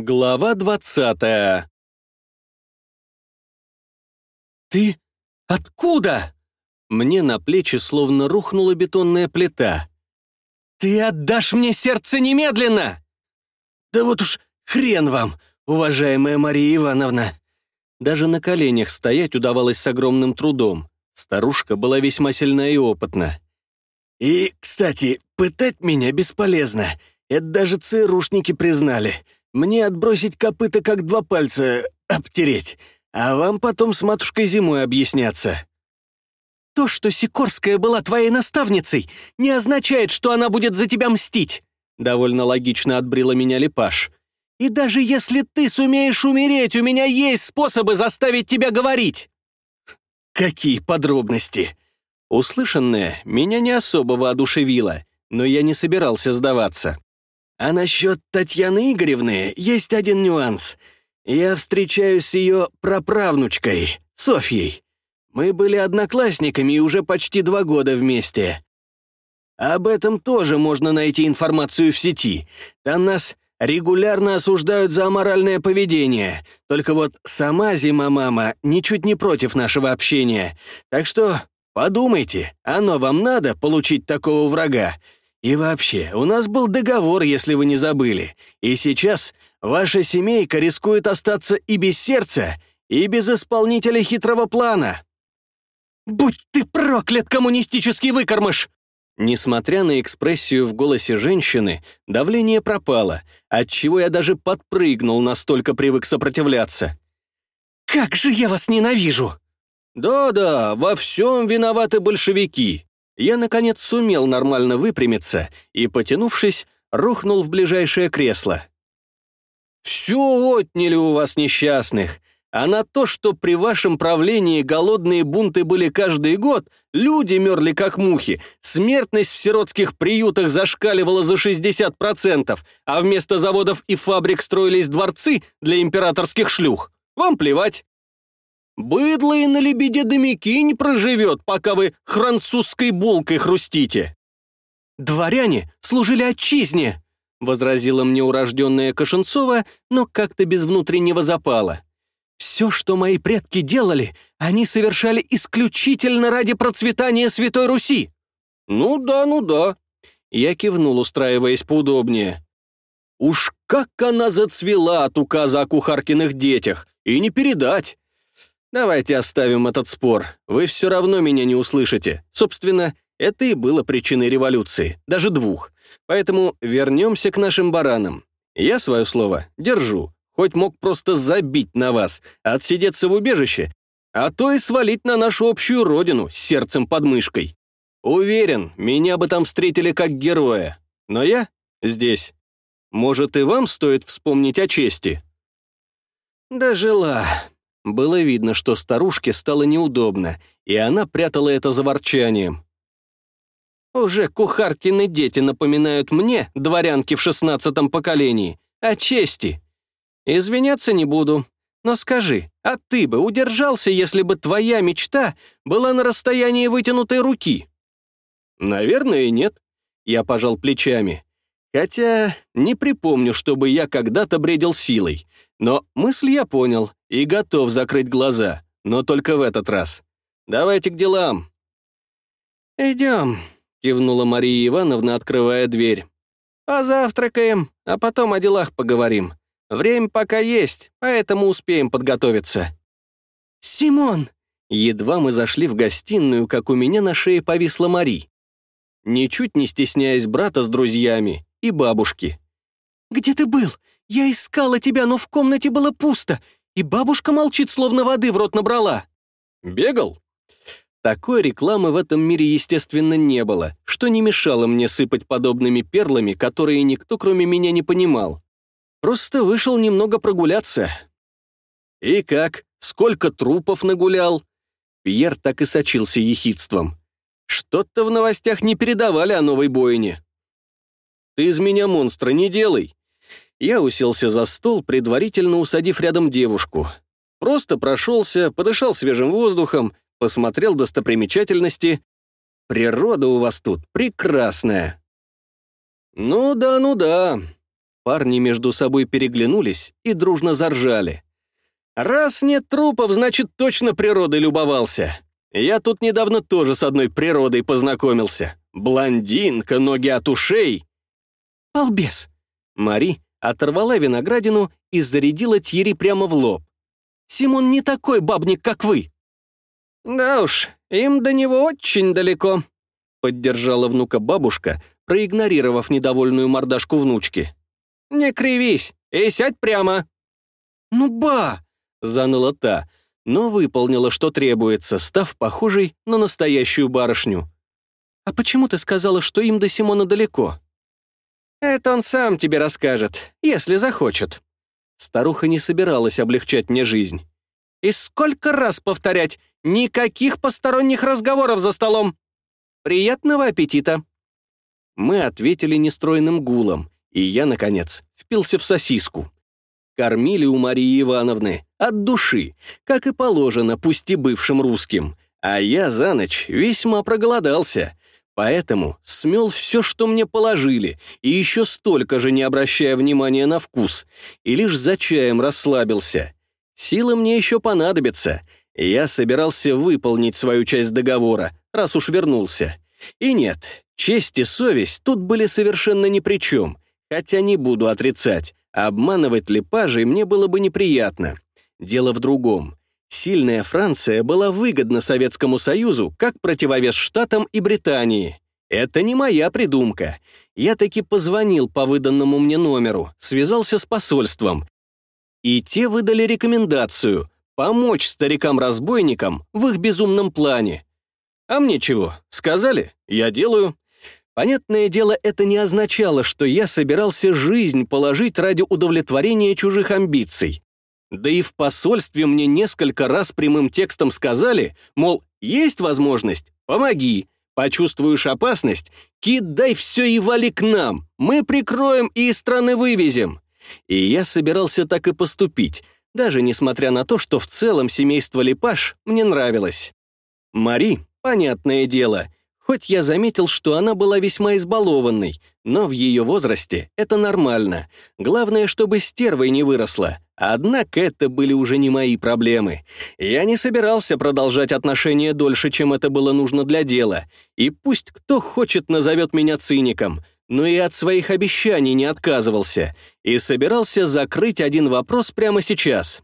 Глава двадцатая «Ты откуда?» Мне на плечи словно рухнула бетонная плита. «Ты отдашь мне сердце немедленно!» «Да вот уж хрен вам, уважаемая Мария Ивановна!» Даже на коленях стоять удавалось с огромным трудом. Старушка была весьма сильна и опытна. «И, кстати, пытать меня бесполезно. Это даже ЦРУшники признали. Мне отбросить копыта как два пальца обтереть, а вам потом с матушкой зимой объясняться». «То, что Сикорская была твоей наставницей, не означает, что она будет за тебя мстить», довольно логично отбрила меня Лепаш. «И даже если ты сумеешь умереть, у меня есть способы заставить тебя говорить». «Какие подробности?» Услышанное меня не особо воодушевило, но я не собирался сдаваться. А насчет Татьяны Игоревны есть один нюанс. Я встречаюсь с ее праправнучкой, Софьей. Мы были одноклассниками и уже почти два года вместе. Об этом тоже можно найти информацию в сети. Там нас регулярно осуждают за аморальное поведение. Только вот сама зима-мама ничуть не против нашего общения. Так что подумайте, оно вам надо получить такого врага? И вообще, у нас был договор, если вы не забыли. И сейчас ваша семейка рискует остаться и без сердца, и без исполнителя хитрого плана. «Будь ты проклят, коммунистический выкормыш!» Несмотря на экспрессию в голосе женщины, давление пропало, отчего я даже подпрыгнул, настолько привык сопротивляться. «Как же я вас ненавижу!» «Да-да, во всем виноваты большевики!» Я, наконец, сумел нормально выпрямиться и, потянувшись, рухнул в ближайшее кресло. «Все отняли у вас несчастных, а на то, что при вашем правлении голодные бунты были каждый год, люди мерли как мухи, смертность в сиротских приютах зашкаливала за 60%, а вместо заводов и фабрик строились дворцы для императорских шлюх. Вам плевать. Быдло и на лебеде домики не проживет, пока вы французской булкой хрустите. Дворяне служили отчизне, возразила мне урожденная Кошенцова, но как-то без внутреннего запала. Все, что мои предки делали, они совершали исключительно ради процветания Святой Руси. Ну да, ну да. Я кивнул, устраиваясь поудобнее. Уж как она зацвела от указа о кухаркиных детях, и не передать. Давайте оставим этот спор. Вы все равно меня не услышите. Собственно, это и было причиной революции, даже двух. Поэтому вернемся к нашим баранам. Я свое слово держу, хоть мог просто забить на вас, отсидеться в убежище, а то и свалить на нашу общую родину с сердцем под мышкой. Уверен, меня бы там встретили как героя. Но я здесь. Может, и вам стоит вспомнить о чести?» «Дожила», было видно, что старушке стало неудобно, и она прятала это за ворчанием. «Уже кухаркины дети напоминают мне, дворянки в шестнадцатом поколении, о чести. Извиняться не буду, но скажи, а ты бы удержался, если бы твоя мечта была на расстоянии вытянутой руки?» «Наверное, нет», — я пожал плечами. Хотя не припомню, чтобы я когда-то бредил силой. Но мысль я понял и готов закрыть глаза, но только в этот раз. Давайте к делам. «Идем», — кивнула Мария Ивановна, открывая дверь. «Позавтракаем, а потом о делах поговорим. Время пока есть, поэтому успеем подготовиться». «Симон!» Едва мы зашли в гостиную, как у меня на шее повисла Мари. Ничуть не стесняясь брата с друзьями и бабушки. «Где ты был? Я искала тебя, но в комнате было пусто, и бабушка молчит, словно воды в рот набрала». «Бегал?» Такой рекламы в этом мире, естественно, не было, что не мешало мне сыпать подобными перлами, которые никто, кроме меня, не понимал. Просто вышел немного прогуляться. «И как? Сколько трупов нагулял?» Пьер так и сочился ехидством. «Что-то в новостях не передавали о новой бойне». «Ты из меня монстра не делай!» Я уселся за стол, предварительно усадив рядом девушку. Просто прошелся, подышал свежим воздухом, посмотрел достопримечательности. Природа у вас тут прекрасная. Ну да, ну да. Парни между собой переглянулись и дружно заржали. «Раз нет трупов, значит, точно природой любовался. Я тут недавно тоже с одной природой познакомился. Блондинка, ноги от ушей». «Балбес!» Мари оторвала виноградину и зарядила Тьери прямо в лоб. «Симон не такой бабник, как вы!» «Да уж, им до него очень далеко», — поддержала внука бабушка, проигнорировав недовольную мордашку внучки. «Не кривись и сядь прямо!» «Ну, ба!» — заныла та, но выполнила, что требуется, став похожей на настоящую барышню. «А почему ты сказала, что им до Симона далеко?» «Это он сам тебе расскажет, если захочет». Старуха не собиралась облегчать мне жизнь. «И сколько раз повторять, никаких посторонних разговоров за столом! Приятного аппетита!» Мы ответили нестройным гулом, и я, наконец, впился в сосиску. Кормили у Марии Ивановны от души, как и положено, пусть и бывшим русским, а я за ночь весьма проголодался, поэтому смел все, что мне положили, и еще столько же не обращая внимания на вкус, и лишь за чаем расслабился. Силы мне еще понадобятся, я собирался выполнить свою часть договора, раз уж вернулся. И нет, честь и совесть тут были совершенно ни при чем, хотя не буду отрицать, обманывать липажей мне было бы неприятно. Дело в другом. Сильная Франция была выгодна Советскому Союзу как противовес Штатам и Британии. Это не моя придумка. Я таки позвонил по выданному мне номеру, связался с посольством. И те выдали рекомендацию — помочь старикам-разбойникам в их безумном плане. А мне чего? Сказали? Я делаю. Понятное дело, это не означало, что я собирался жизнь положить ради удовлетворения чужих амбиций. Да и в посольстве мне несколько раз прямым текстом сказали, мол, есть возможность, помоги. Почувствуешь опасность, кидай все и вали к нам. Мы прикроем и из страны вывезем. И я собирался так и поступить, даже несмотря на то, что в целом семейство Липаш мне нравилось. Мари, понятное дело, хоть я заметил, что она была весьма избалованной, но в ее возрасте это нормально. Главное, чтобы стервой не выросла. Однако это были уже не мои проблемы. Я не собирался продолжать отношения дольше, чем это было нужно для дела. И пусть кто хочет назовет меня циником, но и от своих обещаний не отказывался. И собирался закрыть один вопрос прямо сейчас.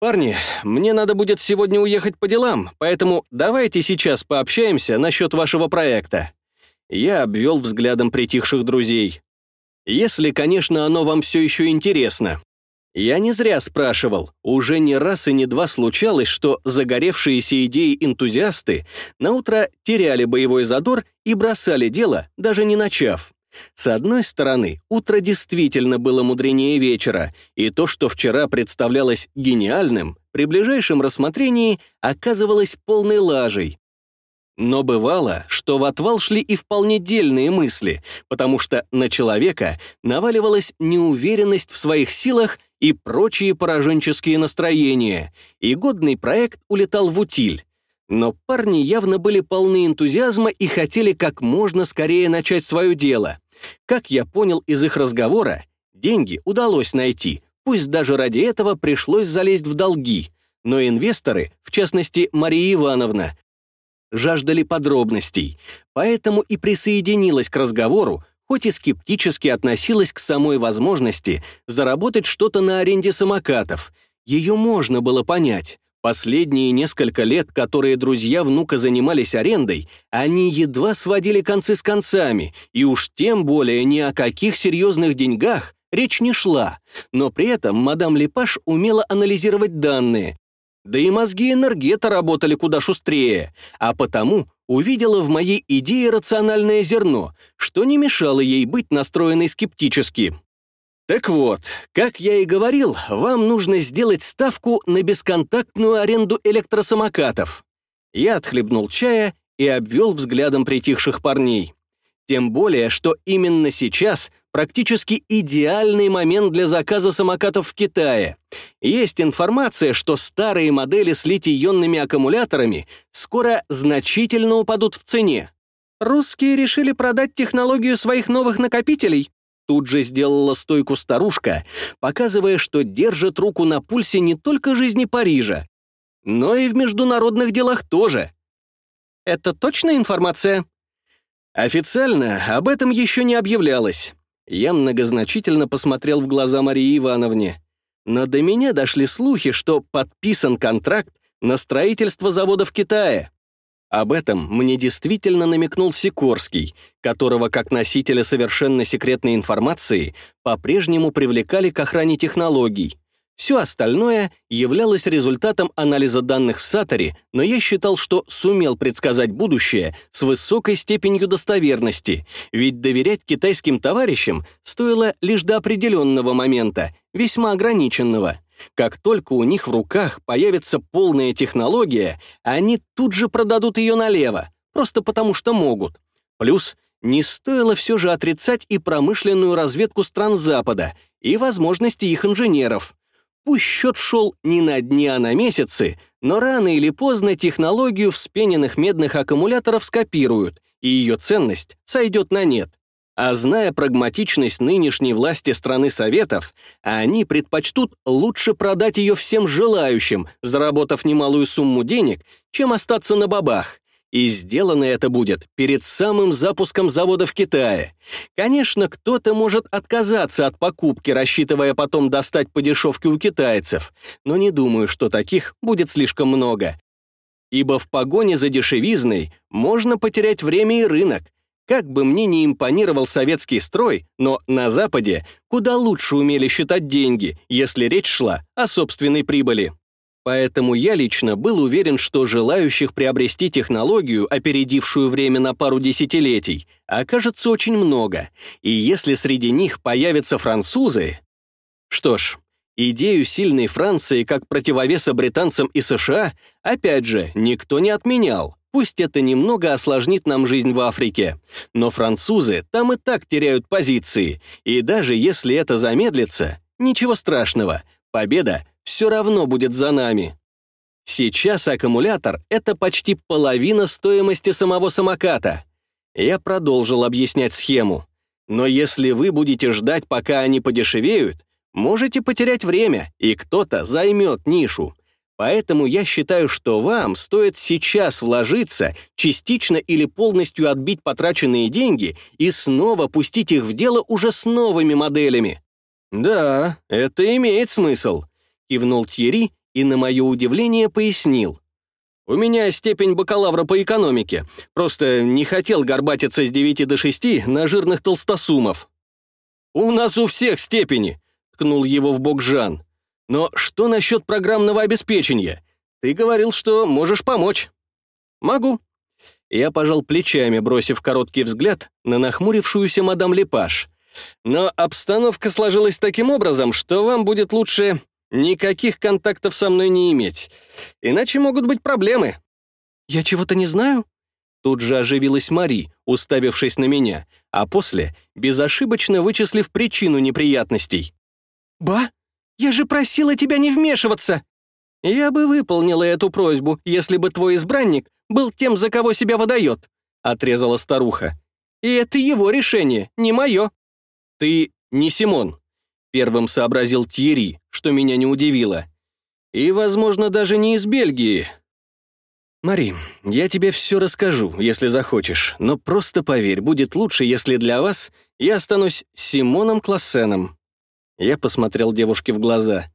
«Парни, мне надо будет сегодня уехать по делам, поэтому давайте сейчас пообщаемся насчет вашего проекта». Я обвел взглядом притихших друзей. «Если, конечно, оно вам все еще интересно». Я не зря спрашивал. Уже не раз и не два случалось, что загоревшиеся идеи энтузиасты наутро теряли боевой задор и бросали дело, даже не начав. С одной стороны, утро действительно было мудренее вечера, и то, что вчера представлялось гениальным, при ближайшем рассмотрении оказывалось полной лажей. Но бывало, что в отвал шли и вполне дельные мысли, потому что на человека наваливалась неуверенность в своих силах и прочие пораженческие настроения, и годный проект улетал в утиль. Но парни явно были полны энтузиазма и хотели как можно скорее начать свое дело. Как я понял из их разговора, деньги удалось найти, пусть даже ради этого пришлось залезть в долги. Но инвесторы, в частности Мария Ивановна, жаждали подробностей, поэтому и присоединилась к разговору, хоть и скептически относилась к самой возможности заработать что-то на аренде самокатов. Ее можно было понять. Последние несколько лет, которые друзья внука занимались арендой, они едва сводили концы с концами, и уж тем более ни о каких серьезных деньгах речь не шла. Но при этом мадам Лепаш умела анализировать данные. Да и мозги энергета работали куда шустрее, а потому увидела в моей идее рациональное зерно, что не мешало ей быть настроенной скептически. Так вот, как я и говорил, вам нужно сделать ставку на бесконтактную аренду электросамокатов. Я отхлебнул чая и обвел взглядом притихших парней. Тем более, что именно сейчас практически идеальный момент для заказа самокатов в Китае. Есть информация, что старые модели с литий-ионными аккумуляторами скоро значительно упадут в цене. Русские решили продать технологию своих новых накопителей. Тут же сделала стойку старушка, показывая, что держит руку на пульсе не только жизни Парижа, но и в международных делах тоже. Это точная информация? Официально об этом еще не объявлялось. Я многозначительно посмотрел в глаза Марии Ивановне. Но до меня дошли слухи, что подписан контракт на строительство завода в Китае. Об этом мне действительно намекнул Сикорский, которого как носителя совершенно секретной информации по-прежнему привлекали к охране технологий. Все остальное являлось результатом анализа данных в Саторе, но я считал, что сумел предсказать будущее с высокой степенью достоверности, ведь доверять китайским товарищам стоило лишь до определенного момента, весьма ограниченного. Как только у них в руках появится полная технология, они тут же продадут ее налево, просто потому что могут. Плюс не стоило все же отрицать и промышленную разведку стран Запада, и возможности их инженеров. Пусть счет шел не на дни, а на месяцы, но рано или поздно технологию вспененных медных аккумуляторов скопируют, и ее ценность сойдет на нет. А зная прагматичность нынешней власти страны Советов, они предпочтут лучше продать ее всем желающим, заработав немалую сумму денег, чем остаться на бабах. И сделано это будет перед самым запуском завода в Китае. Конечно, кто-то может отказаться от покупки, рассчитывая потом достать по дешевке у китайцев, но не думаю, что таких будет слишком много. Ибо в погоне за дешевизной можно потерять время и рынок. Как бы мне ни импонировал советский строй, но на Западе куда лучше умели считать деньги, если речь шла о собственной прибыли. Поэтому я лично был уверен, что желающих приобрести технологию, опередившую время на пару десятилетий, окажется очень много, и если среди них появятся французы... Что ж, идею сильной Франции как противовеса британцам и США, опять же, никто не отменял. Пусть это немного осложнит нам жизнь в Африке. Но французы там и так теряют позиции, и даже если это замедлится, ничего страшного, победа все равно будет за нами. Сейчас аккумулятор — это почти половина стоимости самого самоката. Я продолжил объяснять схему. Но если вы будете ждать, пока они подешевеют, можете потерять время, и кто-то займет нишу. Поэтому я считаю, что вам стоит сейчас вложиться, частично или полностью отбить потраченные деньги и снова пустить их в дело уже с новыми моделями. Да, это имеет смысл. Кивнул Тьерри и, на мое удивление, пояснил. «У меня степень бакалавра по экономике. Просто не хотел горбатиться с 9 до 6 на жирных толстосумов». «У нас у всех степени», — ткнул его в бок Жан. «Но что насчет программного обеспечения? Ты говорил, что можешь помочь». «Могу». Я пожал плечами, бросив короткий взгляд на нахмурившуюся мадам Лепаш. «Но обстановка сложилась таким образом, что вам будет лучше Никаких контактов со мной не иметь. Иначе могут быть проблемы. Я чего-то не знаю? Тут же оживилась Мари, уставившись на меня, а после безошибочно вычислив причину неприятностей. «Ба, я же просила тебя не вмешиваться!» «Я бы выполнила эту просьбу, если бы твой избранник был тем, за кого себя выдает», — отрезала старуха. «И это его решение, не мое». «Ты не Симон», Первым сообразил Тьерри, что меня не удивило. И, возможно, даже не из Бельгии. Мари, я тебе все расскажу, если захочешь, но просто поверь, будет лучше, если для вас я останусь Симоном Классеном. Я посмотрел девушке в глаза.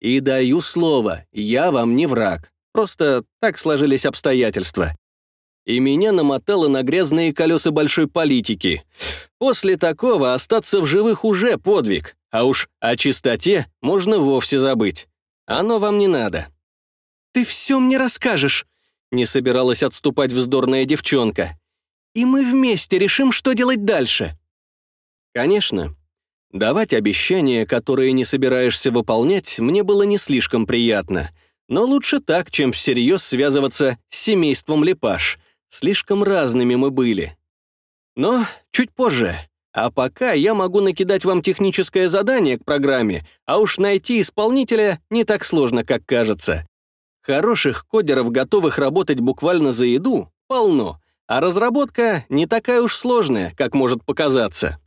И даю слово, я вам не враг. Просто так сложились обстоятельства. И меня намотало на грязные колеса большой политики. После такого остаться в живых уже подвиг. А уж о чистоте можно вовсе забыть. Оно вам не надо. «Ты все мне расскажешь», — не собиралась отступать вздорная девчонка. «И мы вместе решим, что делать дальше». Конечно. Давать обещания, которые не собираешься выполнять, мне было не слишком приятно. Но лучше так, чем всерьез связываться с семейством Лепаш. Слишком разными мы были. Но чуть позже. А пока я могу накидать вам техническое задание к программе, а уж найти исполнителя не так сложно, как кажется. Хороших кодеров, готовых работать буквально за еду, полно, а разработка не такая уж сложная, как может показаться.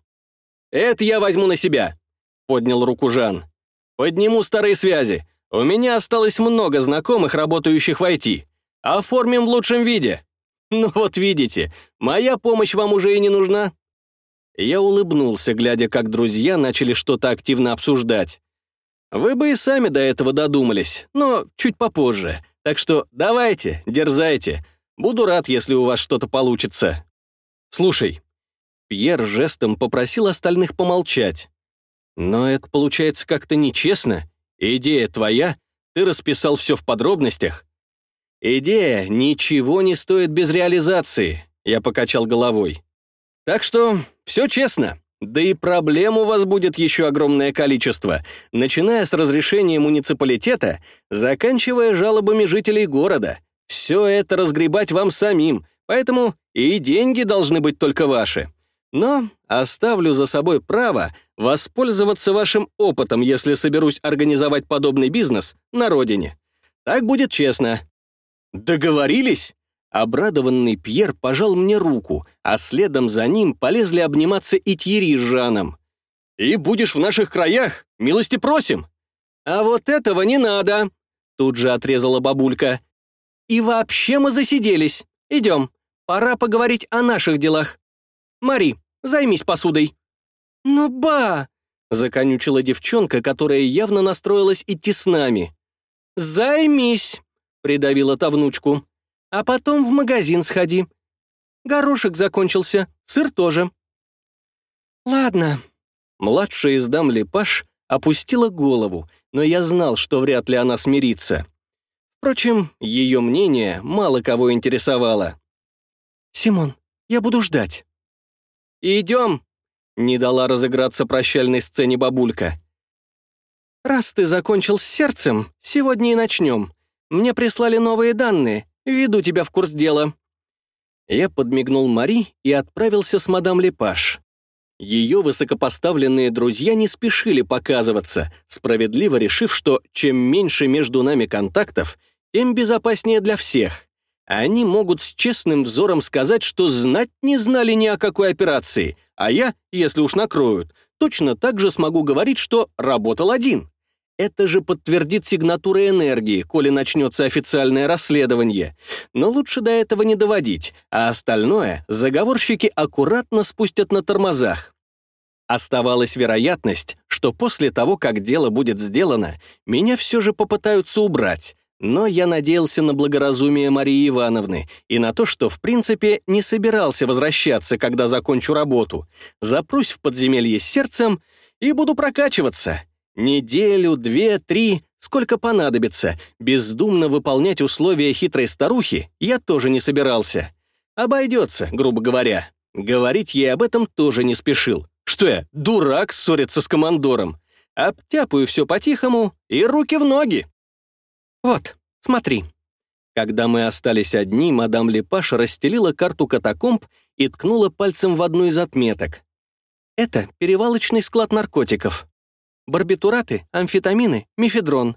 это я возьму на себя», — поднял руку Жан. «Подниму старые связи. У меня осталось много знакомых, работающих в IT. Оформим в лучшем виде. Ну вот видите, моя помощь вам уже и не нужна». Я улыбнулся, глядя, как друзья начали что-то активно обсуждать. Вы бы и сами до этого додумались, но чуть попозже. Так что давайте, дерзайте. Буду рад, если у вас что-то получится. Слушай, Пьер жестом попросил остальных помолчать. Но это получается как-то нечестно. Идея твоя, ты расписал все в подробностях. Идея ничего не стоит без реализации, я покачал головой. Так что все честно. Да и проблем у вас будет еще огромное количество, начиная с разрешения муниципалитета, заканчивая жалобами жителей города. Все это разгребать вам самим, поэтому и деньги должны быть только ваши. Но оставлю за собой право воспользоваться вашим опытом, если соберусь организовать подобный бизнес на родине. Так будет честно. Договорились? Обрадованный Пьер пожал мне руку, а следом за ним полезли обниматься и Тьерри с Жаном. «И будешь в наших краях? Милости просим!» «А вот этого не надо!» Тут же отрезала бабулька. «И вообще мы засиделись. Идем. Пора поговорить о наших делах. Мари, займись посудой». «Ну ба!» — законючила девчонка, которая явно настроилась идти с нами. «Займись!» — придавила та внучку а потом в магазин сходи. Горошек закончился, сыр тоже». «Ладно». Младшая из дам Лепаш опустила голову, но я знал, что вряд ли она смирится. Впрочем, ее мнение мало кого интересовало. «Симон, я буду ждать». «Идем», — не дала разыграться прощальной сцене бабулька. «Раз ты закончил с сердцем, сегодня и начнем. Мне прислали новые данные, Веду тебя в курс дела». Я подмигнул Мари и отправился с мадам Лепаш. Ее высокопоставленные друзья не спешили показываться, справедливо решив, что чем меньше между нами контактов, тем безопаснее для всех. Они могут с честным взором сказать, что знать не знали ни о какой операции, а я, если уж накроют, точно так же смогу говорить, что работал один. Это же подтвердит сигнатура энергии, коли начнется официальное расследование. Но лучше до этого не доводить, а остальное заговорщики аккуратно спустят на тормозах. Оставалась вероятность, что после того, как дело будет сделано, меня все же попытаются убрать. Но я надеялся на благоразумие Марии Ивановны и на то, что, в принципе, не собирался возвращаться, когда закончу работу. Запрусь в подземелье с сердцем и буду прокачиваться. Неделю, две, три, сколько понадобится, бездумно выполнять условия хитрой старухи я тоже не собирался. Обойдется, грубо говоря. Говорить ей об этом тоже не спешил. Что я, дурак, ссориться с командором? Обтяпаю все по-тихому и руки в ноги. Вот, смотри. Когда мы остались одни, мадам Лепаш расстелила карту катакомб и ткнула пальцем в одну из отметок. Это перевалочный склад наркотиков барбитураты, амфетамины, мефедрон.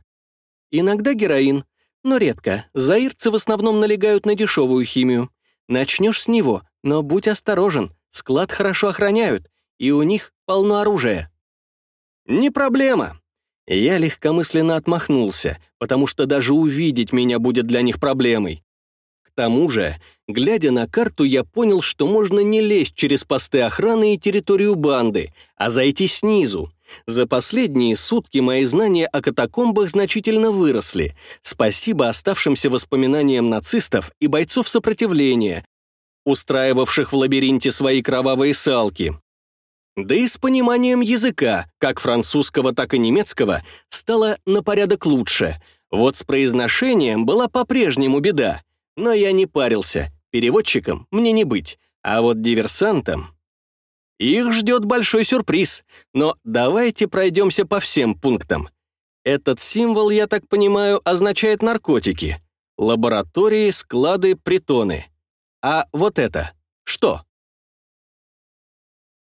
Иногда героин, но редко. Заирцы в основном налегают на дешевую химию. Начнешь с него, но будь осторожен, склад хорошо охраняют, и у них полно оружия. Не проблема. Я легкомысленно отмахнулся, потому что даже увидеть меня будет для них проблемой. К тому же, глядя на карту, я понял, что можно не лезть через посты охраны и территорию банды, а зайти снизу, за последние сутки мои знания о катакомбах значительно выросли, спасибо оставшимся воспоминаниям нацистов и бойцов сопротивления, устраивавших в лабиринте свои кровавые салки. Да и с пониманием языка, как французского, так и немецкого, стало на порядок лучше. Вот с произношением была по-прежнему беда. Но я не парился, переводчиком мне не быть, а вот диверсантом... Их ждет большой сюрприз, но давайте пройдемся по всем пунктам. Этот символ, я так понимаю, означает наркотики. Лаборатории, склады, притоны. А вот это что?